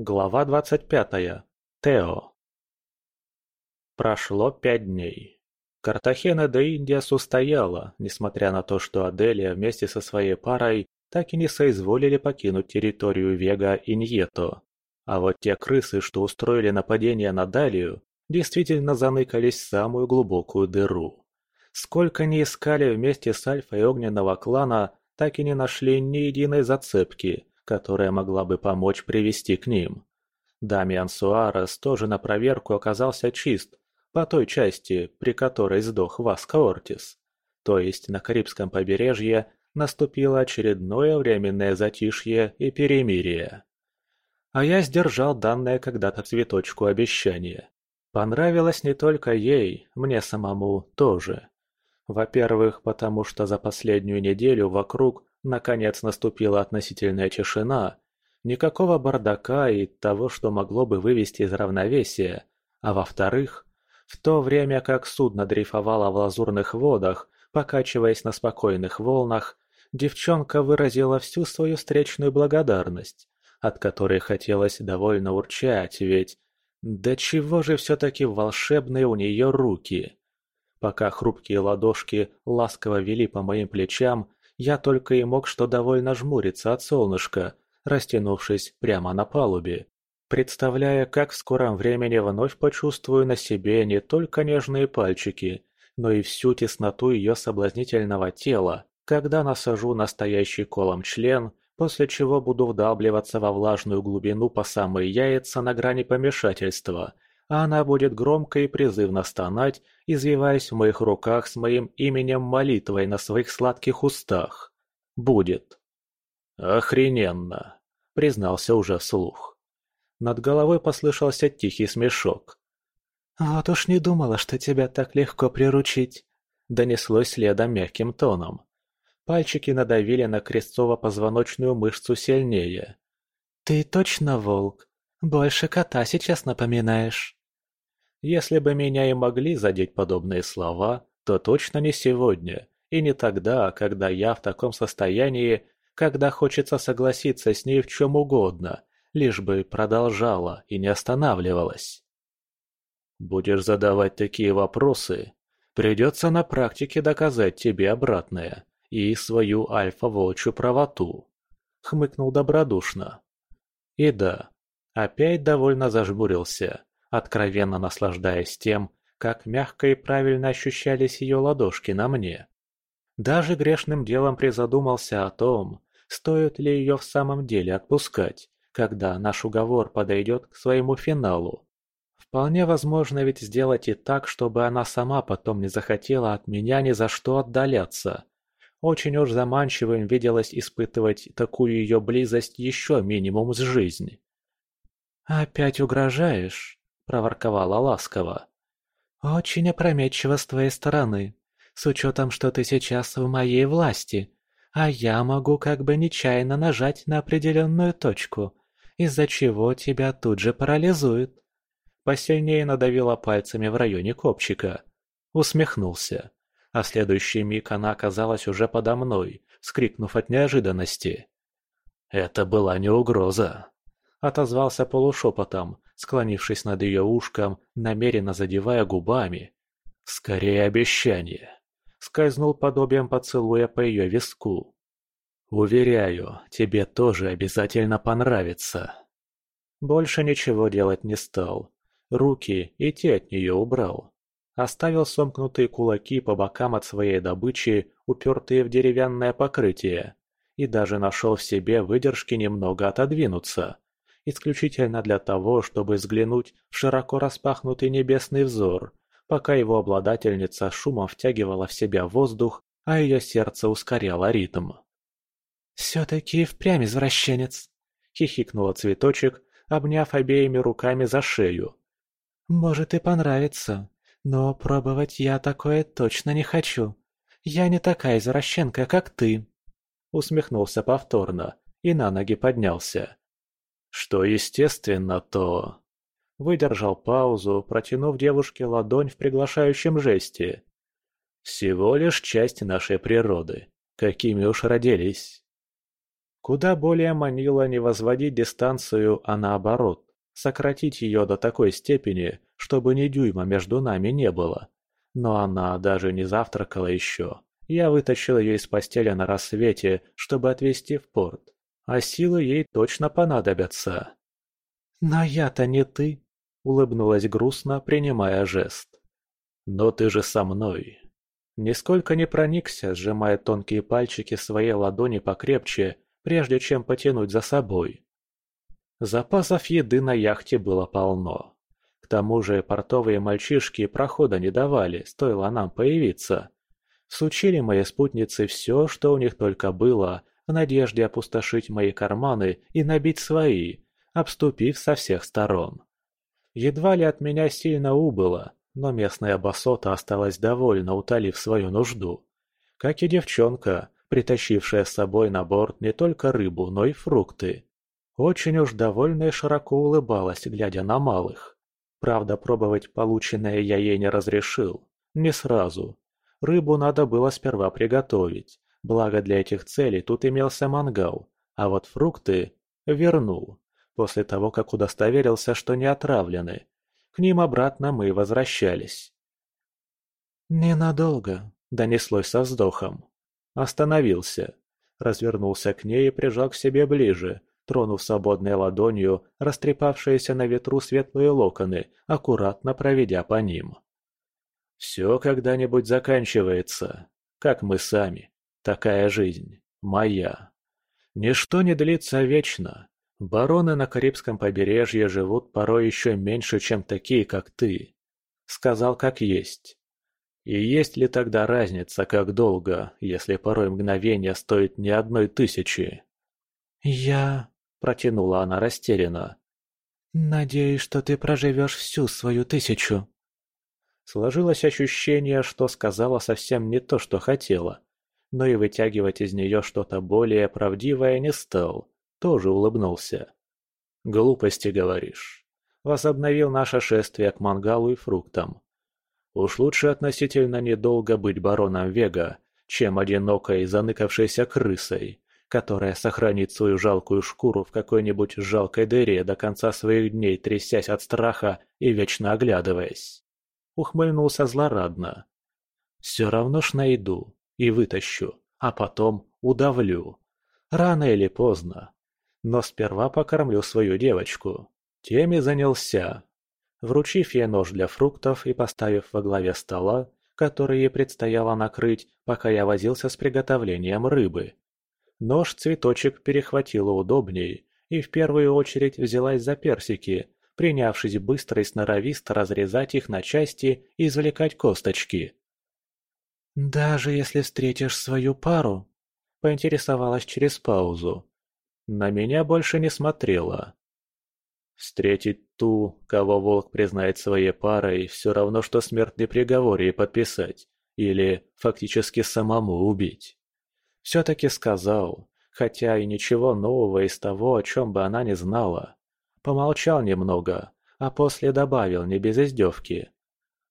Глава двадцать пятая. Тео. Прошло пять дней. Картахена де Индиас устояла, несмотря на то, что Аделия вместе со своей парой так и не соизволили покинуть территорию Вега и Ньето. А вот те крысы, что устроили нападение на Далию, действительно заныкались в самую глубокую дыру. Сколько ни искали вместе с Альфой Огненного клана, так и не нашли ни единой зацепки, которая могла бы помочь привести к ним. Дамиан Суарес тоже на проверку оказался чист, по той части, при которой сдох Васко Ортис. То есть на Карибском побережье наступило очередное временное затишье и перемирие. А я сдержал данное когда-то цветочку обещание. Понравилось не только ей, мне самому тоже. Во-первых, потому что за последнюю неделю вокруг наконец наступила относительная тишина, никакого бардака и того, что могло бы вывести из равновесия, а во-вторых, в то время как судно дрейфовало в лазурных водах, покачиваясь на спокойных волнах, девчонка выразила всю свою встречную благодарность, от которой хотелось довольно урчать, ведь... Да чего же все-таки волшебные у нее руки? Пока хрупкие ладошки ласково вели по моим плечам, я только и мог что довольно жмуриться от солнышка, растянувшись прямо на палубе, представляя, как в скором времени вновь почувствую на себе не только нежные пальчики, но и всю тесноту ее соблазнительного тела, когда насажу настоящий колом член, после чего буду вдавливаться во влажную глубину по самые яйца на грани помешательства – а она будет громко и призывно стонать, извиваясь в моих руках с моим именем молитвой на своих сладких устах. Будет. Охрененно, признался уже вслух. Над головой послышался тихий смешок. «Вот уж не думала, что тебя так легко приручить», — донеслось следом мягким тоном. Пальчики надавили на крестцово-позвоночную мышцу сильнее. «Ты точно волк? Больше кота сейчас напоминаешь». Если бы меня и могли задеть подобные слова, то точно не сегодня, и не тогда, когда я в таком состоянии, когда хочется согласиться с ней в чем угодно, лишь бы продолжала и не останавливалась. Будешь задавать такие вопросы, придется на практике доказать тебе обратное и свою альфа-волчью правоту, хмыкнул добродушно. И да, опять довольно зажмурился, откровенно наслаждаясь тем, как мягко и правильно ощущались ее ладошки на мне. Даже грешным делом призадумался о том, стоит ли ее в самом деле отпускать, когда наш уговор подойдет к своему финалу. Вполне возможно ведь сделать и так, чтобы она сама потом не захотела от меня ни за что отдаляться. Очень уж заманчивым виделось испытывать такую ее близость еще минимум с жизни. «Опять угрожаешь?» Проворковала ласково. «Очень опрометчиво с твоей стороны, с учетом, что ты сейчас в моей власти, а я могу как бы нечаянно нажать на определенную точку, из-за чего тебя тут же парализует». Посильнее надавила пальцами в районе копчика. Усмехнулся. А в следующий миг она оказалась уже подо мной, скрикнув от неожиданности. «Это была не угроза», — отозвался полушепотом, склонившись над ее ушком, намеренно задевая губами. «Скорее обещание!» Скользнул подобием поцелуя по ее виску. «Уверяю, тебе тоже обязательно понравится!» Больше ничего делать не стал. Руки и те от нее убрал. Оставил сомкнутые кулаки по бокам от своей добычи, упертые в деревянное покрытие, и даже нашел в себе выдержки немного отодвинуться, исключительно для того, чтобы взглянуть в широко распахнутый небесный взор, пока его обладательница шумом втягивала в себя воздух, а ее сердце ускоряло ритм. «Все-таки впрямь извращенец!» — хихикнула цветочек, обняв обеими руками за шею. «Может и понравится, но пробовать я такое точно не хочу. Я не такая извращенка, как ты!» Усмехнулся повторно и на ноги поднялся. Что естественно, то... Выдержал паузу, протянув девушке ладонь в приглашающем жесте. Всего лишь часть нашей природы, какими уж родились. Куда более манило не возводить дистанцию, а наоборот, сократить ее до такой степени, чтобы ни дюйма между нами не было. Но она даже не завтракала еще. Я вытащил ее из постели на рассвете, чтобы отвезти в порт. А силы ей точно понадобятся. «Но я-то не ты», — улыбнулась грустно, принимая жест. «Но ты же со мной». Нисколько не проникся, сжимая тонкие пальчики своей ладони покрепче, прежде чем потянуть за собой. Запасов еды на яхте было полно. К тому же портовые мальчишки прохода не давали, стоило нам появиться. Сучили мои спутницы все, что у них только было, в надежде опустошить мои карманы и набить свои, обступив со всех сторон. Едва ли от меня сильно убыло, но местная басота осталась довольна, утолив свою нужду. Как и девчонка, притащившая с собой на борт не только рыбу, но и фрукты. Очень уж довольно и широко улыбалась, глядя на малых. Правда, пробовать полученное я ей не разрешил. Не сразу. Рыбу надо было сперва приготовить, благо для этих целей тут имелся мангал, а вот фрукты вернул, после того, как удостоверился, что не отравлены. К ним обратно мы возвращались. «Ненадолго», — донеслось со вздохом. Остановился, развернулся к ней и прижал к себе ближе, тронув свободной ладонью растрепавшиеся на ветру светлые локоны, аккуратно проведя по ним. «Все когда-нибудь заканчивается, как мы сами. Такая жизнь. Моя. Ничто не длится вечно. Бароны на Карибском побережье живут порой еще меньше, чем такие, как ты. Сказал, как есть. И есть ли тогда разница, как долго, если порой мгновение стоит не одной тысячи? «Я...» — протянула она растерянно. «Надеюсь, что ты проживешь всю свою тысячу». Сложилось ощущение, что сказала совсем не то, что хотела. Но и вытягивать из нее что-то более правдивое не стал тоже улыбнулся. «Глупости, говоришь?» Возобновил наше шествие к мангалу и фруктам. Уж лучше относительно недолго быть бароном Вега, чем одинокой заныкавшейся крысой, которая сохранит свою жалкую шкуру в какой-нибудь жалкой дыре до конца своих дней, трясясь от страха и вечно оглядываясь. Ухмыльнулся злорадно. «Все равно ж найду и вытащу, а потом удавлю. Рано или поздно, но сперва покормлю свою девочку. Тем и занялся. Вручив ей нож для фруктов и поставив во главе стола, который ей предстояло накрыть, пока я возился с приготовлением рыбы. Нож-цветочек перехватила удобней и в первую очередь взялась за персики, принявшись быстро и сноровисто разрезать их на части и извлекать косточки. «Даже если встретишь свою пару?» – поинтересовалась через паузу. На меня больше не смотрела. Встретить ту, кого волк признает своей парой, все равно, что смертный приговор ей подписать. Или фактически самому убить. Все-таки сказал, хотя и ничего нового из того, о чем бы она не знала. Помолчал немного, а после добавил не без издевки.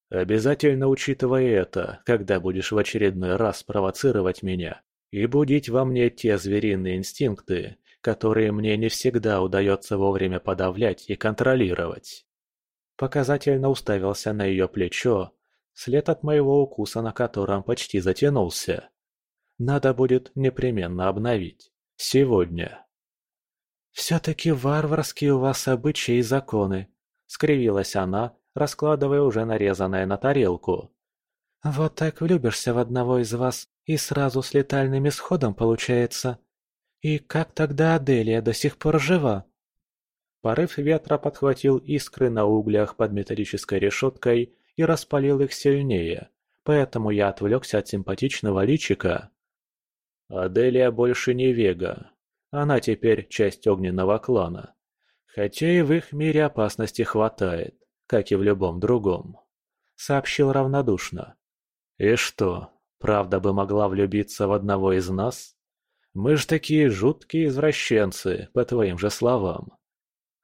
«Обязательно учитывай это, когда будешь в очередной раз провоцировать меня и будить во мне те звериные инстинкты, которые мне не всегда удается вовремя подавлять и контролировать. Показательно уставился на ее плечо, след от моего укуса на котором почти затянулся. Надо будет непременно обновить. Сегодня. «Все-таки варварские у вас обычаи и законы», — скривилась она, раскладывая уже нарезанное на тарелку. «Вот так влюбишься в одного из вас, и сразу с летальным исходом получается. И как тогда Аделия до сих пор жива? Порыв ветра подхватил искры на углях под металлической решеткой и распалил их сильнее, поэтому я отвлекся от симпатичного личика. Аделия больше не Вега. Она теперь часть огненного клана. Хотя и в их мире опасности хватает, как и в любом другом. Сообщил равнодушно. И что, правда бы могла влюбиться в одного из нас? Мы ж такие жуткие извращенцы, по твоим же словам.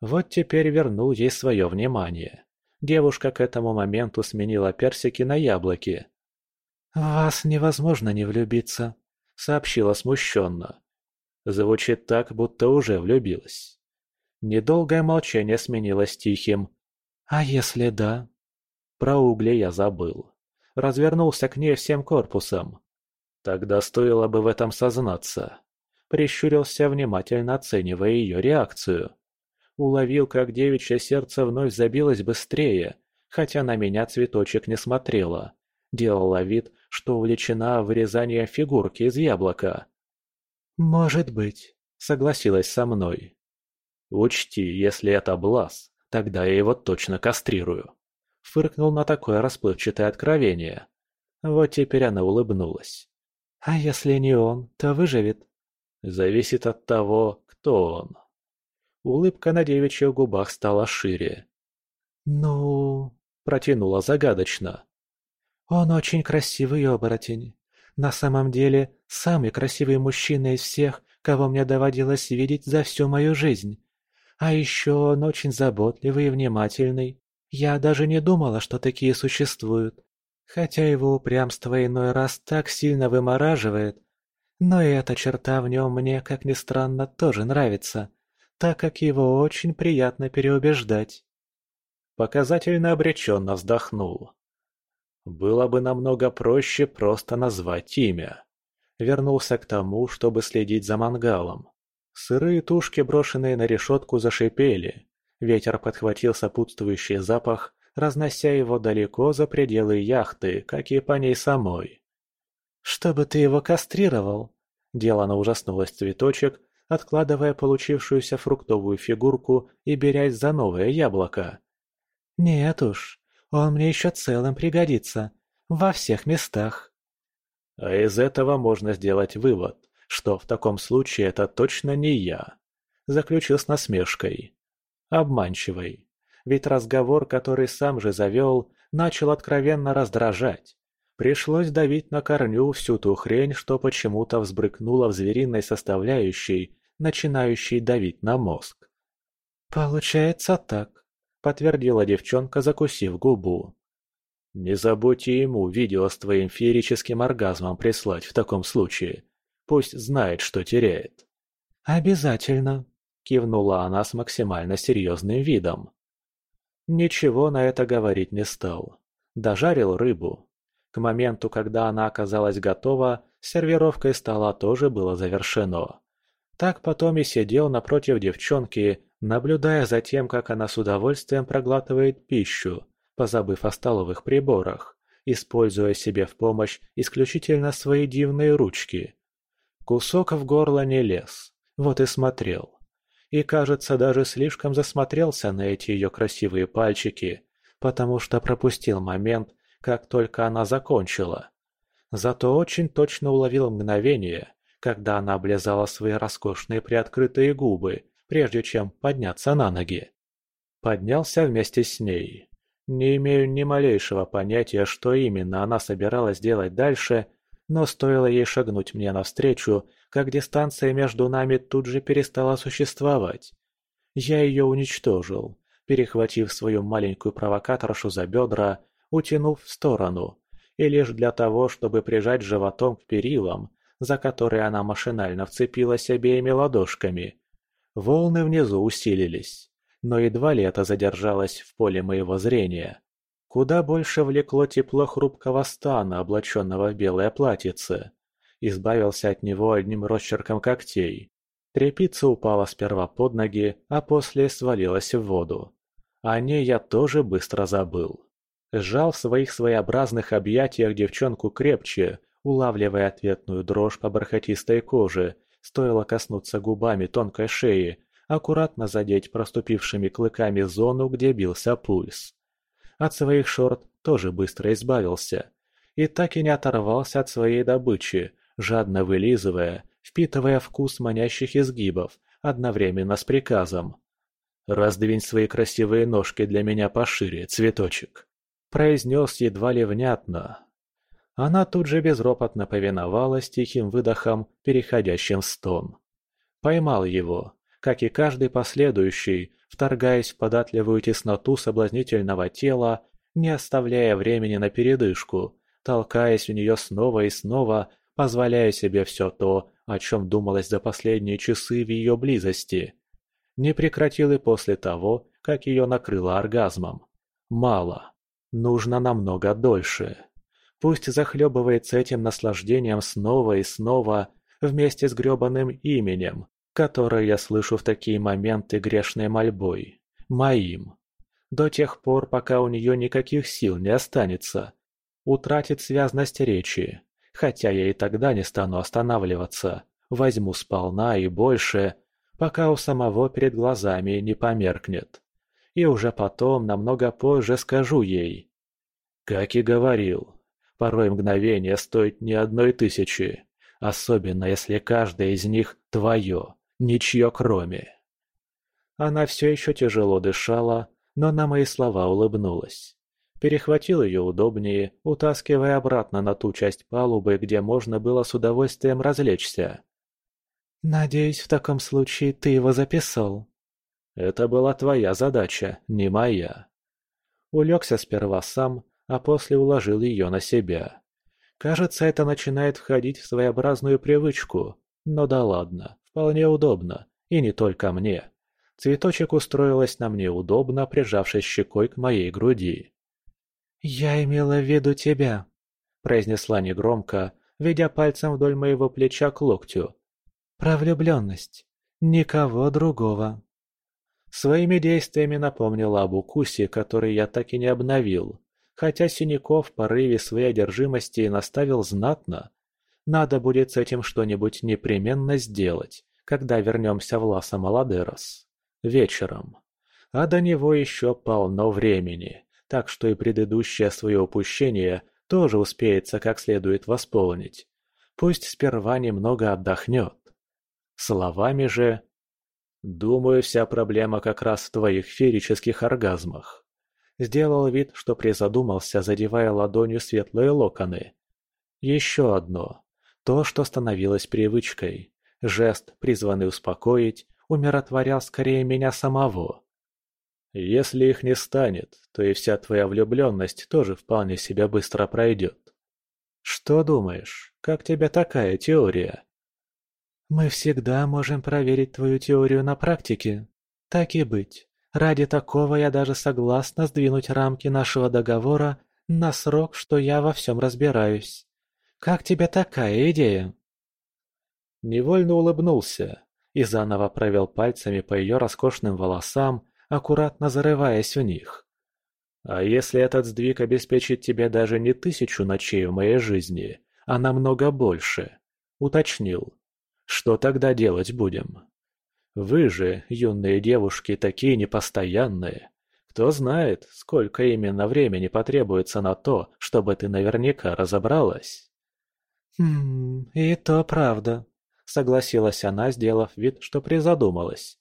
Вот теперь вернул ей свое внимание. Девушка к этому моменту сменила персики на яблоки. «В вас невозможно не влюбиться», — сообщила смущенно. Звучит так, будто уже влюбилась. Недолгое молчание сменилось тихим «А если да?» Про угли я забыл. Развернулся к ней всем корпусом. Тогда стоило бы в этом сознаться. Прищурился, внимательно оценивая ее реакцию. Уловил, как девичье сердце вновь забилось быстрее, хотя на меня цветочек не смотрела. Делала вид, что увлечена вырезанием фигурки из яблока. «Может быть», — согласилась со мной. «Учти, если это Блаз, тогда я его точно кастрирую». Фыркнул на такое расплывчатое откровение. Вот теперь она улыбнулась. «А если не он, то выживет?» «Зависит от того, кто он». Улыбка на девичьих губах стала шире. «Ну...» – протянула загадочно. «Он очень красивый оборотень. На самом деле, самый красивый мужчина из всех, кого мне доводилось видеть за всю мою жизнь. А еще он очень заботливый и внимательный. Я даже не думала, что такие существуют. Хотя его упрямство иной раз так сильно вымораживает. Но и эта черта в нем мне, как ни странно, тоже нравится так как его очень приятно переубеждать. Показательно обреченно вздохнул. Было бы намного проще просто назвать имя. Вернулся к тому, чтобы следить за мангалом. Сырые тушки, брошенные на решетку, зашипели. Ветер подхватил сопутствующий запах, разнося его далеко за пределы яхты, как и по ней самой. «Чтобы ты его кастрировал!» Делано ужаснулась цветочек, откладывая получившуюся фруктовую фигурку и берясь за новое яблоко. «Нет уж, он мне еще целым пригодится. Во всех местах». А из этого можно сделать вывод, что в таком случае это точно не я. Заключил с насмешкой. Обманчивой. Ведь разговор, который сам же завел, начал откровенно раздражать. Пришлось давить на корню всю ту хрень, что почему-то взбрыкнула в звериной составляющей, начинающей давить на мозг. «Получается так», — подтвердила девчонка, закусив губу. «Не забудьте ему видео с твоим феерическим оргазмом прислать в таком случае. Пусть знает, что теряет». «Обязательно», — кивнула она с максимально серьезным видом. Ничего на это говорить не стал. Дожарил рыбу, к моменту, когда она оказалась готова, сервировкой стола тоже было завершено. Так потом и сидел напротив девчонки, наблюдая за тем, как она с удовольствием проглатывает пищу, позабыв о столовых приборах, используя себе в помощь исключительно свои дивные ручки. Кусок в горло не лез, вот и смотрел. И, кажется, даже слишком засмотрелся на эти ее красивые пальчики, потому что пропустил момент, как только она закончила. Зато очень точно уловил мгновение, когда она облизала свои роскошные приоткрытые губы, прежде чем подняться на ноги. Поднялся вместе с ней. Не имею ни малейшего понятия, что именно она собиралась делать дальше, но стоило ей шагнуть мне навстречу, как дистанция между нами тут же перестала существовать. Я ее уничтожил, перехватив свою маленькую провокаторшу за бедра утянув в сторону, и лишь для того, чтобы прижать животом к перилам, за которые она машинально вцепилась обеими ладошками. Волны внизу усилились, но едва ли это задержалось в поле моего зрения. Куда больше влекло тепло хрупкого стана, облаченного в белое платьице. Избавился от него одним росчерком когтей. Трепица упала сперва под ноги, а после свалилась в воду. О ней я тоже быстро забыл. Сжал в своих своеобразных объятиях девчонку крепче, улавливая ответную дрожь по бархатистой коже, стоило коснуться губами тонкой шеи, аккуратно задеть проступившими клыками зону, где бился пульс. От своих шорт тоже быстро избавился. И так и не оторвался от своей добычи, жадно вылизывая, впитывая вкус манящих изгибов, одновременно с приказом. «Раздвинь свои красивые ножки для меня пошире, цветочек» произнес едва ли внятно. Она тут же безропотно повиновалась тихим выдохом, переходящим в стон. Поймал его, как и каждый последующий, вторгаясь в податливую тесноту соблазнительного тела, не оставляя времени на передышку, толкаясь в нее снова и снова, позволяя себе все то, о чем думалось за последние часы в ее близости. Не прекратил и после того, как ее накрыло оргазмом. Мало. Нужно намного дольше. Пусть захлебывается этим наслаждением снова и снова, вместе с грёбаным именем, которое я слышу в такие моменты грешной мольбой. Моим. До тех пор, пока у нее никаких сил не останется. Утратит связность речи. Хотя я и тогда не стану останавливаться. Возьму сполна и больше, пока у самого перед глазами не померкнет. И уже потом, намного позже, скажу ей. Как и говорил, порой мгновение стоит не одной тысячи, особенно если каждое из них твое, ничье кроме. Она все еще тяжело дышала, но на мои слова улыбнулась. Перехватил ее удобнее, утаскивая обратно на ту часть палубы, где можно было с удовольствием развлечься. «Надеюсь, в таком случае ты его записал». «Это была твоя задача, не моя». Улегся сперва сам, а после уложил ее на себя. Кажется, это начинает входить в своеобразную привычку. Но да ладно, вполне удобно. И не только мне. Цветочек устроилась на мне удобно, прижавшись щекой к моей груди. «Я имела в виду тебя», – произнесла негромко, ведя пальцем вдоль моего плеча к локтю. «Про влюбленность. Никого другого». Своими действиями напомнила об укусе, который я так и не обновил, хотя Синяков в порыве своей одержимости наставил знатно. Надо будет с этим что-нибудь непременно сделать, когда вернемся в Ласа Маладерос. Вечером. А до него еще полно времени, так что и предыдущее свое упущение тоже успеется как следует восполнить. Пусть сперва немного отдохнет. Словами же... Думаю, вся проблема как раз в твоих ферических оргазмах. Сделал вид, что призадумался, задевая ладонью светлые локоны. Еще одно. То, что становилось привычкой. Жест, призванный успокоить, умиротворял скорее меня самого. Если их не станет, то и вся твоя влюбленность тоже вполне себя быстро пройдет. Что думаешь, как тебе такая теория? Мы всегда можем проверить твою теорию на практике. Так и быть. Ради такого я даже согласна сдвинуть рамки нашего договора на срок, что я во всем разбираюсь. Как тебе такая идея?» Невольно улыбнулся и заново провел пальцами по ее роскошным волосам, аккуратно зарываясь в них. «А если этот сдвиг обеспечит тебе даже не тысячу ночей в моей жизни, а намного больше?» — уточнил. «Что тогда делать будем?» Вы же, юные девушки, такие непостоянные. Кто знает, сколько именно времени потребуется на то, чтобы ты наверняка разобралась. «Хм, и то правда», — согласилась она, сделав вид, что призадумалась.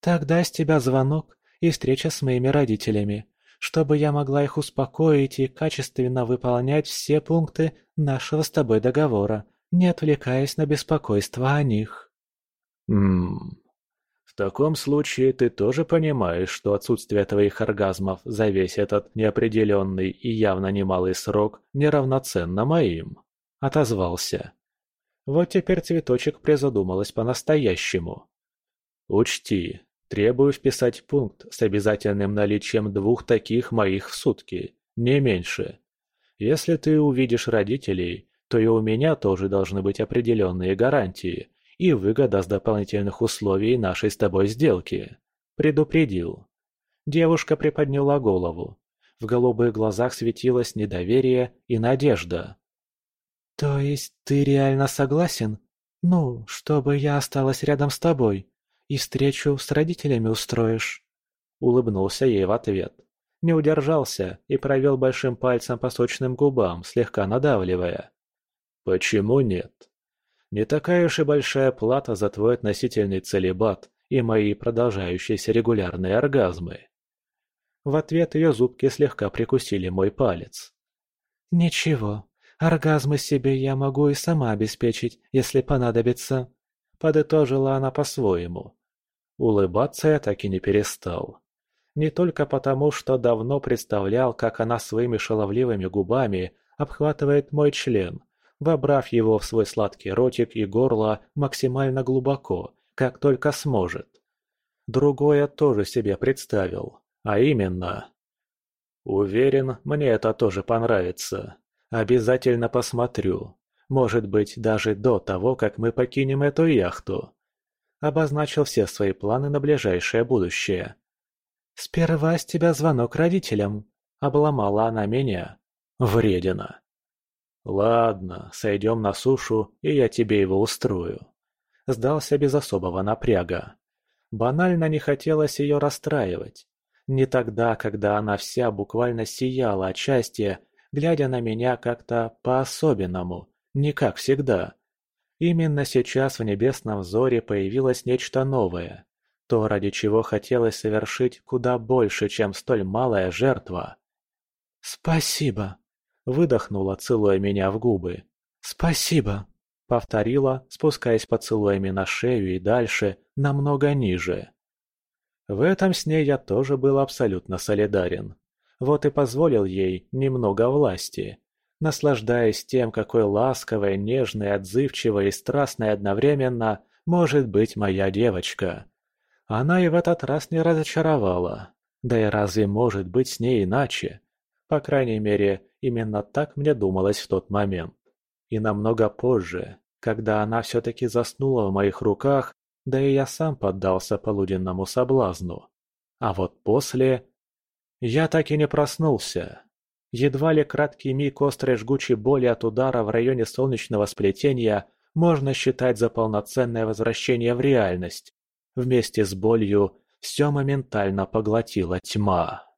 «Тогда с тебя звонок и встреча с моими родителями, чтобы я могла их успокоить и качественно выполнять все пункты нашего с тобой договора, не отвлекаясь на беспокойство о них». «Ммм, в таком случае ты тоже понимаешь, что отсутствие твоих оргазмов за весь этот неопределенный и явно немалый срок неравноценно моим. Отозвался. Вот теперь цветочек призадумалась по-настоящему. Учти, требую вписать пункт с обязательным наличием двух таких моих в сутки, не меньше. Если ты увидишь родителей, то и у меня тоже должны быть определенные гарантии, и выгода с дополнительных условий нашей с тобой сделки. Предупредил. Девушка приподняла голову. В голубых глазах светилось недоверие и надежда. «То есть ты реально согласен? Ну, чтобы я осталась рядом с тобой и встречу с родителями устроишь?» Улыбнулся ей в ответ. Не удержался и провел большим пальцем по сочным губам, слегка надавливая. «Почему нет?» Не такая уж и большая плата за твой относительный целебат и мои продолжающиеся регулярные оргазмы. В ответ ее зубки слегка прикусили мой палец. «Ничего, оргазмы себе я могу и сама обеспечить, если понадобится», — подытожила она по-своему. Улыбаться я так и не перестал. Не только потому, что давно представлял, как она своими шаловливыми губами обхватывает мой член, вобрав его в свой сладкий ротик и горло максимально глубоко, как только сможет. Другое тоже себе представил, а именно... Уверен, мне это тоже понравится. Обязательно посмотрю. Может быть, даже до того, как мы покинем эту яхту. Обозначил все свои планы на ближайшее будущее. «Сперва с тебя звонок родителям», — обломала она меня. Вредина. «Ладно, сойдем на сушу, и я тебе его устрою». Сдался без особого напряга. Банально не хотелось ее расстраивать. Не тогда, когда она вся буквально сияла от счастья, глядя на меня как-то по-особенному, не как всегда. Именно сейчас в небесном взоре появилось нечто новое, то, ради чего хотелось совершить куда больше, чем столь малая жертва. «Спасибо!» – выдохнула, целуя меня в губы. «Спасибо!» – повторила, спускаясь поцелуями на шею и дальше, намного ниже. В этом сне я тоже был абсолютно солидарен. Вот и позволил ей немного власти, наслаждаясь тем, какой ласковой, нежной, отзывчивой и страстной одновременно может быть моя девочка. Она и в этот раз не разочаровала. Да и разве может быть с ней иначе? По крайней мере, именно так мне думалось в тот момент. И намного позже, когда она все-таки заснула в моих руках, да и я сам поддался полуденному соблазну. А вот после... Я так и не проснулся. Едва ли краткий миг острой жгучей боли от удара в районе солнечного сплетения можно считать за полноценное возвращение в реальность. Вместе с болью все моментально поглотила тьма.